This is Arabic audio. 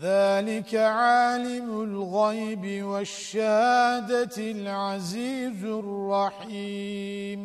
ذلك عالم الغيب والشهادة العزيز الرحيم.